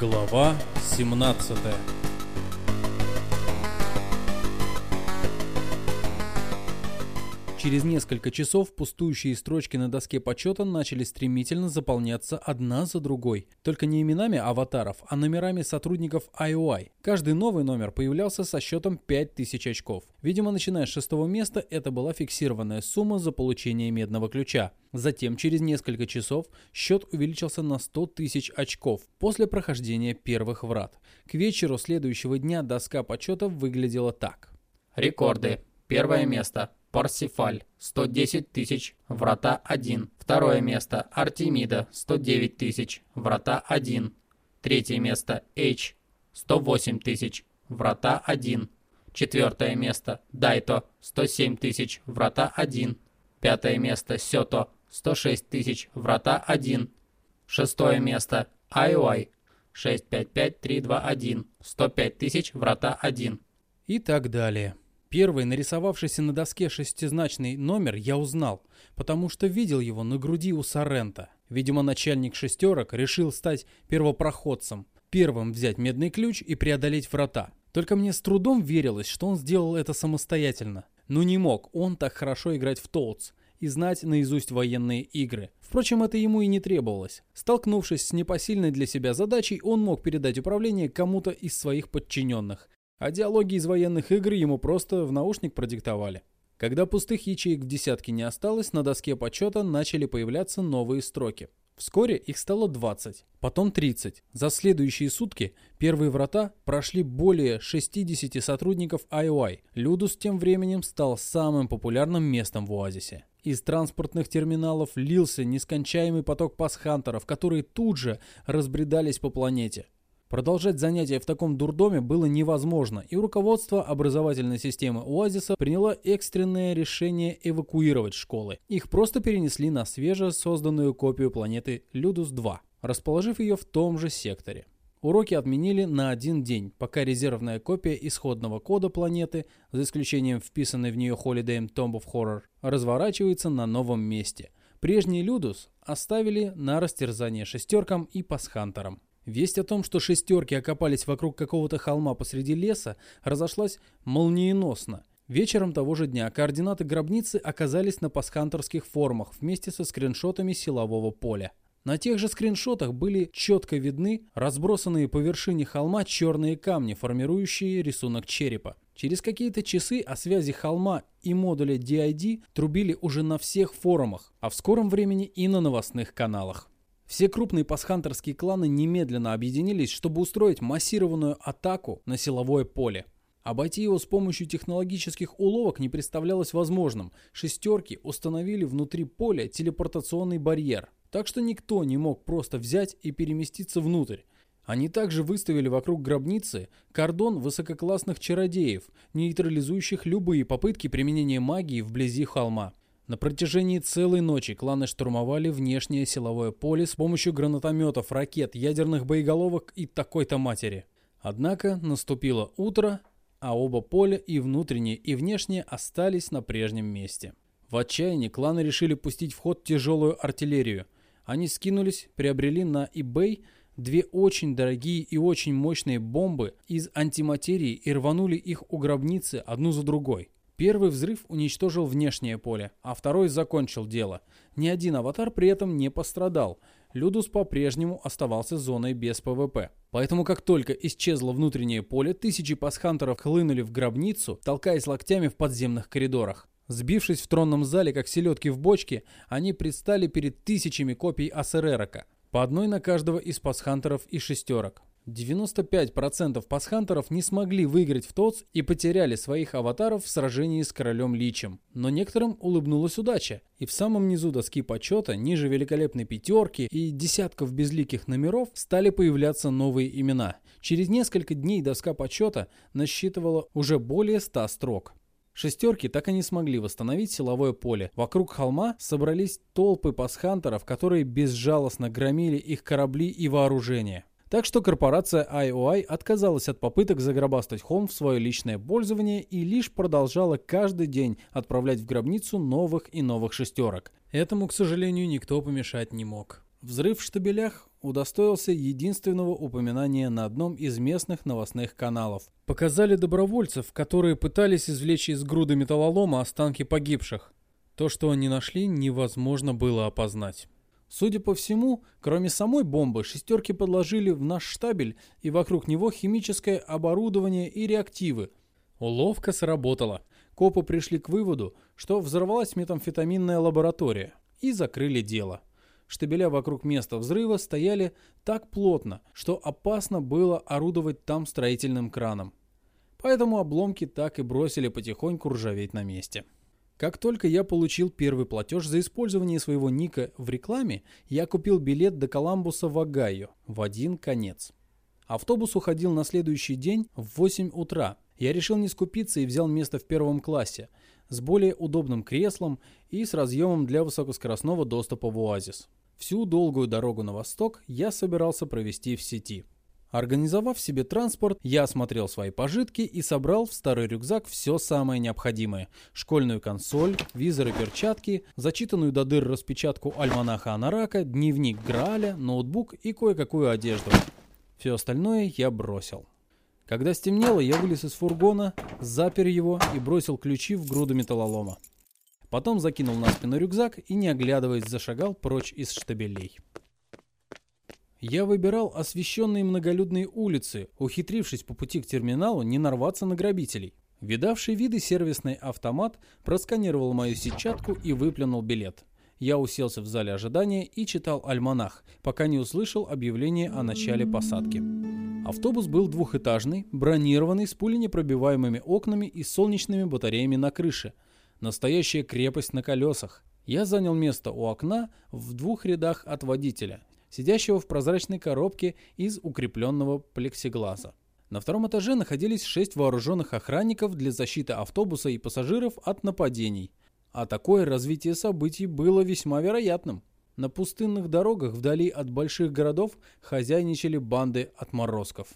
Глава 17 Через несколько часов пустующие строчки на доске почета начали стремительно заполняться одна за другой. Только не именами аватаров, а номерами сотрудников IOI. Каждый новый номер появлялся со счетом 5000 очков. Видимо, начиная с шестого места, это была фиксированная сумма за получение медного ключа. Затем, через несколько часов, счет увеличился на 100 тысяч очков после прохождения первых врат. К вечеру следующего дня доска почета выглядела так. Рекорды. Первое место. Парсифаль 110 тысяч, врата 1. Второе место Артемида 109 тысяч, врата 1. Третье место H 108 тысяч, врата 1. Четвертое место Дайто 107 тысяч, врата 1. Пятое место Сёто 106 тысяч, врата 1. Шестое место IOI 655321 105 тысяч, врата 1. И так далее. Первый нарисовавшийся на доске шестизначный номер я узнал, потому что видел его на груди у Сорента. Видимо, начальник шестерок решил стать первопроходцем, первым взять медный ключ и преодолеть врата. Только мне с трудом верилось, что он сделал это самостоятельно. Но не мог он так хорошо играть в Тоутс и знать наизусть военные игры. Впрочем, это ему и не требовалось. Столкнувшись с непосильной для себя задачей, он мог передать управление кому-то из своих подчиненных, а диалоги из военных игр ему просто в наушник продиктовали. Когда пустых ячеек в десятке не осталось, на доске почета начали появляться новые строки. Вскоре их стало 20, потом 30. За следующие сутки первые врата прошли более 60 сотрудников IOI. Людус тем временем стал самым популярным местом в Оазисе. Из транспортных терминалов лился нескончаемый поток пасхантеров, которые тут же разбредались по планете. Продолжать занятия в таком дурдоме было невозможно, и руководство образовательной системы ОАЗиса приняло экстренное решение эвакуировать школы. Их просто перенесли на свежесозданную копию планеты Людус-2, расположив ее в том же секторе. Уроки отменили на один день, пока резервная копия исходного кода планеты, за исключением вписанной в нее Holiday Tomb of Horror, разворачивается на новом месте. Прежний Людус оставили на растерзание шестеркам и пасхантерам. Весть о том, что шестерки окопались вокруг какого-то холма посреди леса, разошлась молниеносно. Вечером того же дня координаты гробницы оказались на пасхантерских форумах вместе со скриншотами силового поля. На тех же скриншотах были четко видны разбросанные по вершине холма черные камни, формирующие рисунок черепа. Через какие-то часы о связи холма и модуля DID трубили уже на всех форумах, а в скором времени и на новостных каналах. Все крупные пасхантерские кланы немедленно объединились, чтобы устроить массированную атаку на силовое поле. Обойти его с помощью технологических уловок не представлялось возможным. Шестерки установили внутри поля телепортационный барьер, так что никто не мог просто взять и переместиться внутрь. Они также выставили вокруг гробницы кордон высококлассных чародеев, нейтрализующих любые попытки применения магии вблизи холма. На протяжении целой ночи кланы штурмовали внешнее силовое поле с помощью гранатометов, ракет, ядерных боеголовок и такой-то матери. Однако наступило утро, а оба поля, и внутреннее, и внешнее, остались на прежнем месте. В отчаянии кланы решили пустить в ход тяжелую артиллерию. Они скинулись, приобрели на eBay две очень дорогие и очень мощные бомбы из антиматерии и рванули их у гробницы одну за другой. Первый взрыв уничтожил внешнее поле, а второй закончил дело. Ни один аватар при этом не пострадал. Людус по-прежнему оставался зоной без PvP. Поэтому как только исчезло внутреннее поле, тысячи пасхантеров хлынули в гробницу, толкаясь локтями в подземных коридорах. Сбившись в тронном зале, как селедки в бочке, они предстали перед тысячами копий Ацерерака. По одной на каждого из пасхантеров и шестерок. 95% пасхантеров не смогли выиграть в ТОЦ и потеряли своих аватаров в сражении с королем Личем. Но некоторым улыбнулась удача, и в самом низу доски почета, ниже великолепной пятерки и десятков безликих номеров, стали появляться новые имена. Через несколько дней доска почета насчитывала уже более 100 строк. Шестерки так и не смогли восстановить силовое поле. Вокруг холма собрались толпы пасхантеров, которые безжалостно громили их корабли и вооружение. Так что корпорация IOI отказалась от попыток загробастать холм в свое личное пользование и лишь продолжала каждый день отправлять в гробницу новых и новых шестерок. Этому, к сожалению, никто помешать не мог. Взрыв в штабелях удостоился единственного упоминания на одном из местных новостных каналов. Показали добровольцев, которые пытались извлечь из груды металлолома останки погибших. То, что они нашли, невозможно было опознать. Судя по всему, кроме самой бомбы, шестерки подложили в наш штабель и вокруг него химическое оборудование и реактивы. Уловка сработала. Копы пришли к выводу, что взорвалась метамфетаминная лаборатория, и закрыли дело. Штабеля вокруг места взрыва стояли так плотно, что опасно было орудовать там строительным краном. Поэтому обломки так и бросили потихоньку ржаветь на месте. Как только я получил первый платеж за использование своего ника в рекламе, я купил билет до Коламбуса в Огайо в один конец. Автобус уходил на следующий день в 8 утра. Я решил не скупиться и взял место в первом классе с более удобным креслом и с разъемом для высокоскоростного доступа в Оазис. Всю долгую дорогу на восток я собирался провести в сети. Организовав себе транспорт, я осмотрел свои пожитки и собрал в старый рюкзак все самое необходимое. Школьную консоль, визор и перчатки, зачитанную до дыр распечатку альманаха Анарака, дневник Грааля, ноутбук и кое-какую одежду. Все остальное я бросил. Когда стемнело, я вылез из фургона, запер его и бросил ключи в груду металлолома. Потом закинул на спину рюкзак и, не оглядываясь, зашагал прочь из штабелей. Я выбирал освещенные многолюдные улицы, ухитрившись по пути к терминалу не нарваться на грабителей. Видавший виды сервисный автомат просканировал мою сетчатку и выплюнул билет. Я уселся в зале ожидания и читал альманах, пока не услышал объявление о начале посадки. Автобус был двухэтажный, бронированный, с пуленепробиваемыми окнами и солнечными батареями на крыше. Настоящая крепость на колесах. Я занял место у окна в двух рядах от водителя сидящего в прозрачной коробке из укрепленного плексиглаза. На втором этаже находились шесть вооруженных охранников для защиты автобуса и пассажиров от нападений. А такое развитие событий было весьма вероятным. На пустынных дорогах вдали от больших городов хозяйничали банды отморозков.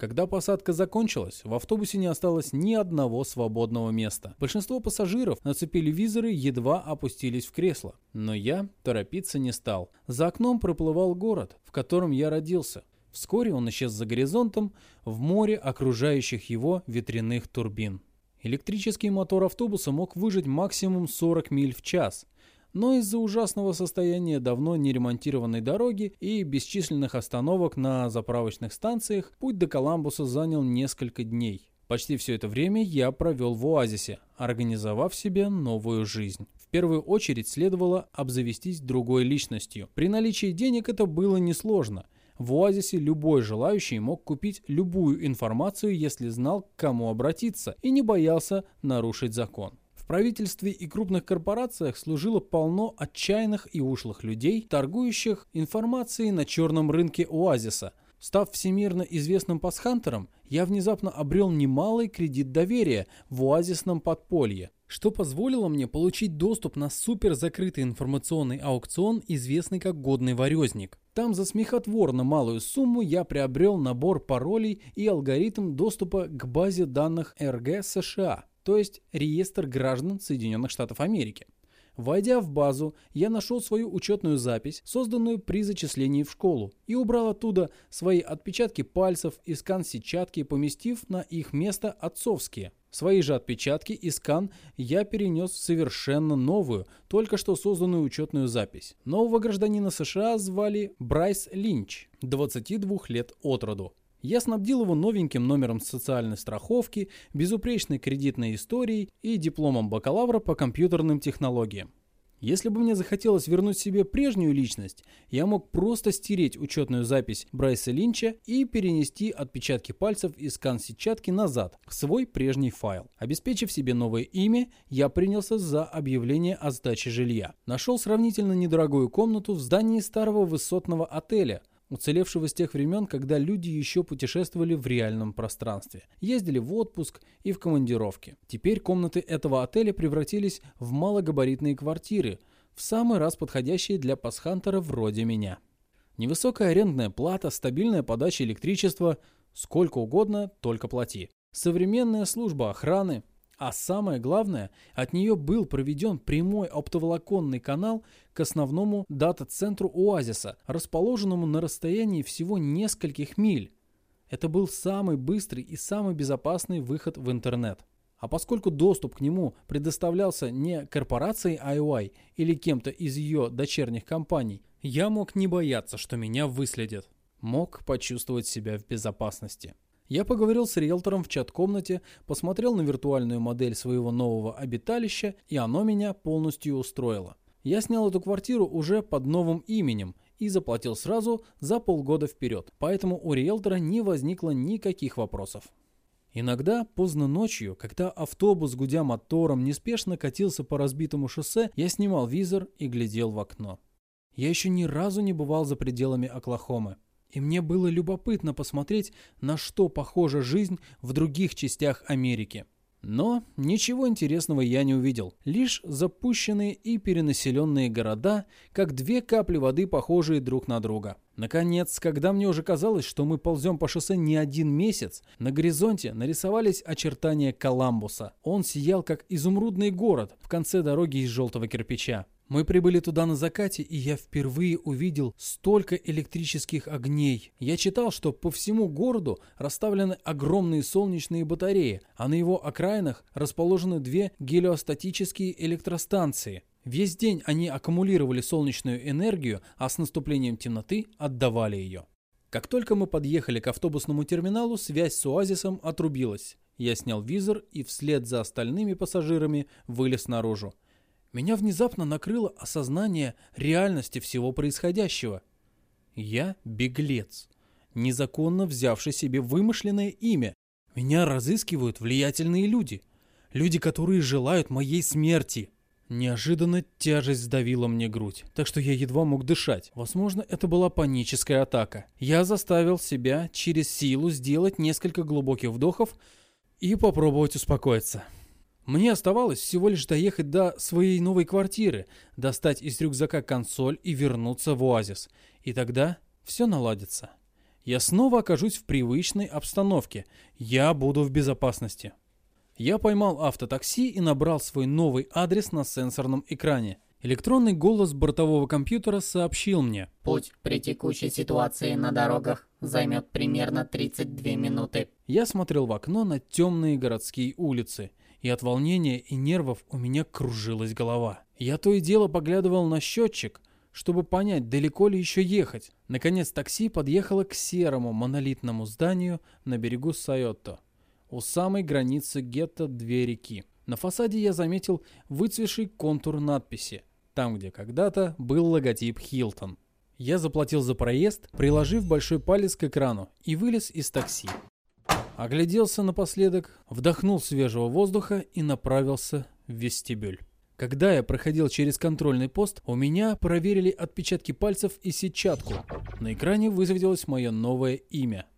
Когда посадка закончилась, в автобусе не осталось ни одного свободного места. Большинство пассажиров нацепили визоры, едва опустились в кресло. Но я торопиться не стал. За окном проплывал город, в котором я родился. Вскоре он исчез за горизонтом в море окружающих его ветряных турбин. Электрический мотор автобуса мог выжить максимум 40 миль в час – но из-за ужасного состояния давно не ремонтированной дороги и бесчисленных остановок на заправочных станциях путь до Коламбуса занял несколько дней. Почти все это время я провел в оазисе, организовав себе новую жизнь. В первую очередь следовало обзавестись другой личностью. При наличии денег это было несложно. В оазисе любой желающий мог купить любую информацию, если знал, к кому обратиться, и не боялся нарушить закон правительстве и крупных корпорациях служило полно отчаянных и ушлых людей, торгующих информацией на черном рынке оазиса. Став всемирно известным пасхантером, я внезапно обрел немалый кредит доверия в оазисном подполье, что позволило мне получить доступ на суперзакрытый информационный аукцион, известный как «Годный варезник». Там за смехотворно малую сумму я приобрел набор паролей и алгоритм доступа к базе данных РГ США то есть реестр граждан Соединенных Штатов Америки. Войдя в базу, я нашел свою учетную запись, созданную при зачислении в школу, и убрал оттуда свои отпечатки пальцев и скан сетчатки, поместив на их место отцовские. Свои же отпечатки и скан я перенес в совершенно новую, только что созданную учетную запись. Нового гражданина США звали Брайс Линч, 22 лет от роду. Я снабдил его новеньким номером социальной страховки, безупречной кредитной историей и дипломом бакалавра по компьютерным технологиям. Если бы мне захотелось вернуть себе прежнюю личность, я мог просто стереть учетную запись Брайса Линча и перенести отпечатки пальцев из скан-сетчатки назад в свой прежний файл. Обеспечив себе новое имя, я принялся за объявление о сдаче жилья. Нашел сравнительно недорогую комнату в здании старого высотного отеля, уцелевшего с тех времен, когда люди еще путешествовали в реальном пространстве, ездили в отпуск и в командировки. Теперь комнаты этого отеля превратились в малогабаритные квартиры, в самый раз подходящие для пасхантера вроде меня. Невысокая арендная плата, стабильная подача электричества, сколько угодно, только плати. Современная служба охраны, А самое главное, от нее был проведен прямой оптоволоконный канал к основному дата-центру Оазиса, расположенному на расстоянии всего нескольких миль. Это был самый быстрый и самый безопасный выход в интернет. А поскольку доступ к нему предоставлялся не корпорацией IOI или кем-то из ее дочерних компаний, я мог не бояться, что меня выследят. Мог почувствовать себя в безопасности. Я поговорил с риэлтором в чат-комнате, посмотрел на виртуальную модель своего нового обиталища, и оно меня полностью устроило. Я снял эту квартиру уже под новым именем и заплатил сразу за полгода вперед, поэтому у риэлтора не возникло никаких вопросов. Иногда поздно ночью, когда автобус, гудя мотором, неспешно катился по разбитому шоссе, я снимал визор и глядел в окно. Я еще ни разу не бывал за пределами Оклахомы. И мне было любопытно посмотреть, на что похожа жизнь в других частях Америки. Но ничего интересного я не увидел. Лишь запущенные и перенаселенные города, как две капли воды, похожие друг на друга. Наконец, когда мне уже казалось, что мы ползем по шоссе не один месяц, на горизонте нарисовались очертания Коламбуса. Он сиял, как изумрудный город в конце дороги из желтого кирпича. Мы прибыли туда на закате, и я впервые увидел столько электрических огней. Я читал, что по всему городу расставлены огромные солнечные батареи, а на его окраинах расположены две гелиостатические электростанции. Весь день они аккумулировали солнечную энергию, а с наступлением темноты отдавали ее. Как только мы подъехали к автобусному терминалу, связь с Оазисом отрубилась. Я снял визор и вслед за остальными пассажирами вылез наружу. Меня внезапно накрыло осознание реальности всего происходящего. Я беглец, незаконно взявший себе вымышленное имя. Меня разыскивают влиятельные люди. Люди, которые желают моей смерти. Неожиданно тяжесть сдавила мне грудь, так что я едва мог дышать. Возможно, это была паническая атака. Я заставил себя через силу сделать несколько глубоких вдохов и попробовать успокоиться. Мне оставалось всего лишь доехать до своей новой квартиры, достать из рюкзака консоль и вернуться в оазис. И тогда все наладится. Я снова окажусь в привычной обстановке. Я буду в безопасности. Я поймал автотакси и набрал свой новый адрес на сенсорном экране. Электронный голос бортового компьютера сообщил мне. Путь при текущей ситуации на дорогах займет примерно 32 минуты. Я смотрел в окно на темные городские улицы и от волнения и нервов у меня кружилась голова. Я то и дело поглядывал на счетчик, чтобы понять, далеко ли еще ехать. Наконец такси подъехало к серому монолитному зданию на берегу Сайотто, у самой границы гетто две реки. На фасаде я заметил выцвеший контур надписи, там, где когда-то был логотип «Хилтон». Я заплатил за проезд, приложив большой палец к экрану и вылез из такси. Огляделся напоследок, вдохнул свежего воздуха и направился в вестибюль. Когда я проходил через контрольный пост, у меня проверили отпечатки пальцев и сетчатку. На экране высветилось мое новое имя.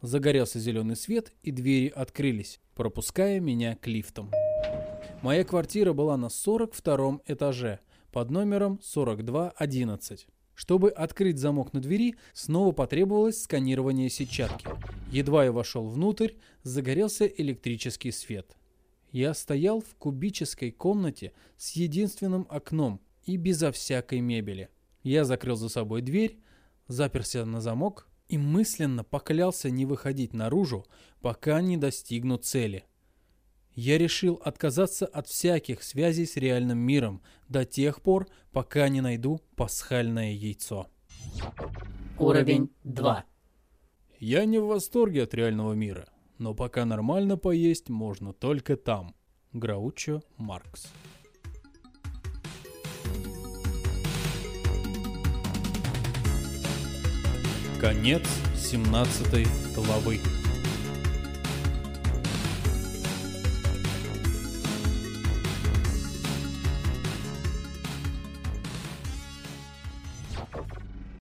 Загорелся зеленый свет, и двери открылись, пропуская меня к лифтам. Моя квартира была на 42 этаже, под номером 4211. Чтобы открыть замок на двери, снова потребовалось сканирование сетчатки. Едва я вошел внутрь, загорелся электрический свет. Я стоял в кубической комнате с единственным окном и безо всякой мебели. Я закрыл за собой дверь, заперся на замок и мысленно поклялся не выходить наружу, пока не достигну цели. Я решил отказаться от всяких связей с реальным миром до тех пор, пока не найду пасхальное яйцо. Уровень 2. Я не в восторге от реального мира, но пока нормально поесть можно только там. Граучо Маркс. Конец 17 главы.